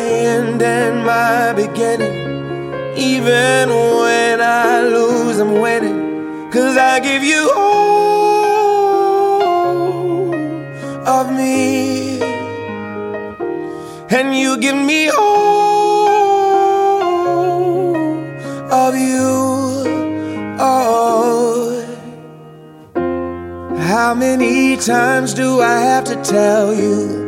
end and my beginning. Even when I lose, I'm winning. Cause I give you all of me. And you give me all of you. Oh. How many times do I have to tell you?